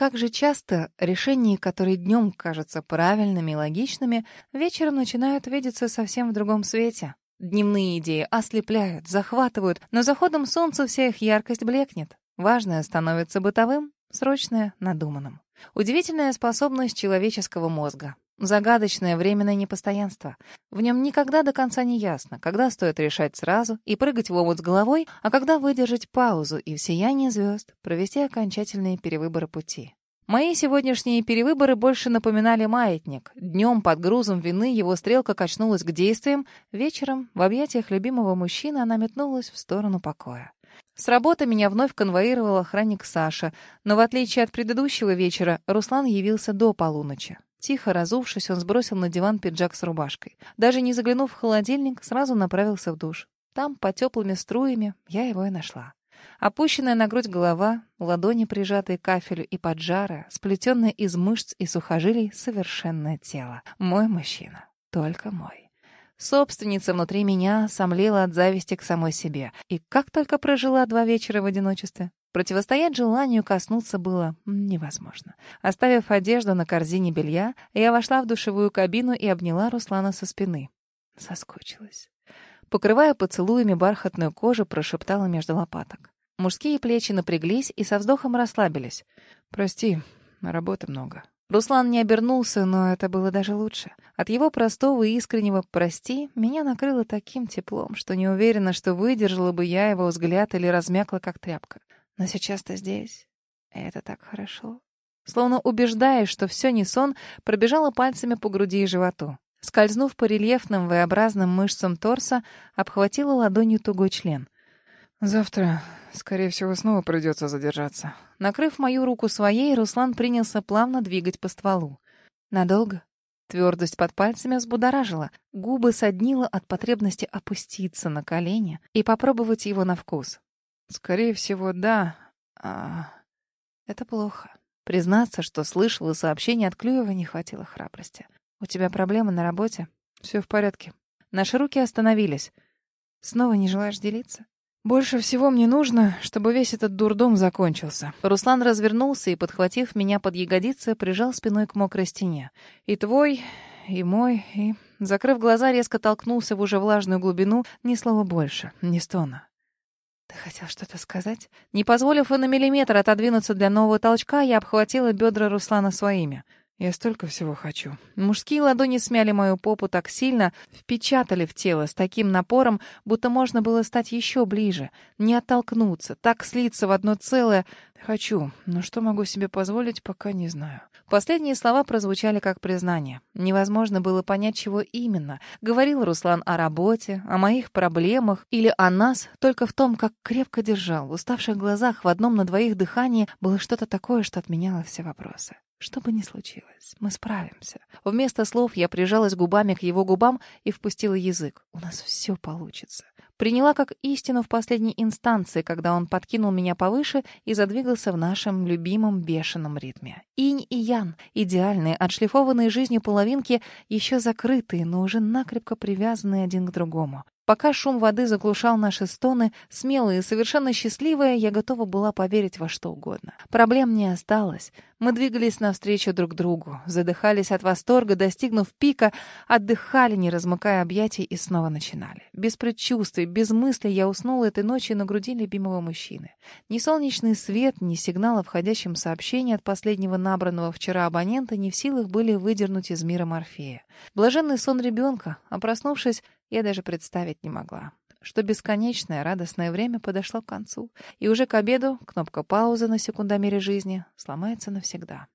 Как же часто решения, которые днем кажутся правильными и логичными, вечером начинают видеться совсем в другом свете. Дневные идеи ослепляют, захватывают, но заходом солнца вся их яркость блекнет. Важное становится бытовым, срочное — надуманным. Удивительная способность человеческого мозга. Загадочное временное непостоянство. В нем никогда до конца не ясно, когда стоит решать сразу и прыгать в омут с головой, а когда выдержать паузу и в сиянии звезд провести окончательные перевыборы пути. Мои сегодняшние перевыборы больше напоминали маятник. Днем под грузом вины его стрелка качнулась к действиям, вечером в объятиях любимого мужчины она метнулась в сторону покоя. С работы меня вновь конвоировал охранник Саша, но в отличие от предыдущего вечера, Руслан явился до полуночи. Тихо разувшись, он сбросил на диван пиджак с рубашкой. Даже не заглянув в холодильник, сразу направился в душ. Там, по теплыми струями, я его и нашла. Опущенная на грудь голова, ладони, прижатые к кафелю и поджарая, сплетенное из мышц и сухожилий, совершенное тело. Мой мужчина. Только мой. Собственница внутри меня сомлела от зависти к самой себе. И как только прожила два вечера в одиночестве, Противостоять желанию коснуться было невозможно. Оставив одежду на корзине белья, я вошла в душевую кабину и обняла Руслана со спины. Соскучилась. Покрывая поцелуями бархатную кожу, прошептала между лопаток. Мужские плечи напряглись и со вздохом расслабились. «Прости, работы много». Руслан не обернулся, но это было даже лучше. От его простого и искреннего «прости» меня накрыло таким теплом, что не уверена, что выдержала бы я его взгляд или размякла, как тряпка. Но сейчас ты здесь, и это так хорошо. Словно убеждаясь, что все не сон, пробежала пальцами по груди и животу. Скользнув по рельефным V-образным мышцам торса, обхватила ладонью тугой член. «Завтра, скорее всего, снова придется задержаться». Накрыв мою руку своей, Руслан принялся плавно двигать по стволу. «Надолго?» Твердость под пальцами взбудоражила, губы соднило от потребности опуститься на колени и попробовать его на вкус. Скорее всего, да. А... Это плохо. Признаться, что слышала сообщение от Клюева, не хватило храбрости. У тебя проблемы на работе? Все в порядке. Наши руки остановились. Снова не желаешь делиться? Больше всего мне нужно, чтобы весь этот дурдом закончился. Руслан развернулся и, подхватив меня под ягодицы, прижал спиной к мокрой стене. И твой, и мой, и... Закрыв глаза, резко толкнулся в уже влажную глубину, ни слова больше, ни стона. «Ты хотел что-то сказать?» Не позволив и на миллиметр отодвинуться для нового толчка, я обхватила бедра Руслана своими. «Я столько всего хочу». Мужские ладони смяли мою попу так сильно, впечатали в тело с таким напором, будто можно было стать еще ближе, не оттолкнуться, так слиться в одно целое. «Хочу, но что могу себе позволить, пока не знаю». Последние слова прозвучали как признание. Невозможно было понять, чего именно. Говорил Руслан о работе, о моих проблемах или о нас, только в том, как крепко держал. В уставших глазах в одном на двоих дыхании было что-то такое, что отменяло все вопросы. Что бы ни случилось, мы справимся. Вместо слов я прижалась губами к его губам и впустила язык. У нас все получится. Приняла как истину в последней инстанции, когда он подкинул меня повыше и задвигался в нашем любимом бешеном ритме. Инь и ян, идеальные, отшлифованные жизнью половинки, еще закрытые, но уже накрепко привязанные один к другому. Пока шум воды заглушал наши стоны, смелые и совершенно счастливые, я готова была поверить во что угодно. Проблем не осталось. Мы двигались навстречу друг другу, задыхались от восторга, достигнув пика, отдыхали, не размыкая объятий, и снова начинали. Без предчувствий, без мысли я уснула этой ночью на груди любимого мужчины. Ни солнечный свет, ни сигнал о входящем сообщении от последнего набранного вчера абонента не в силах были выдернуть из мира Морфея. Блаженный сон ребенка, а проснувшись, я даже представить не могла, что бесконечное радостное время подошло к концу, и уже к обеду кнопка паузы на секундомере жизни сломается навсегда.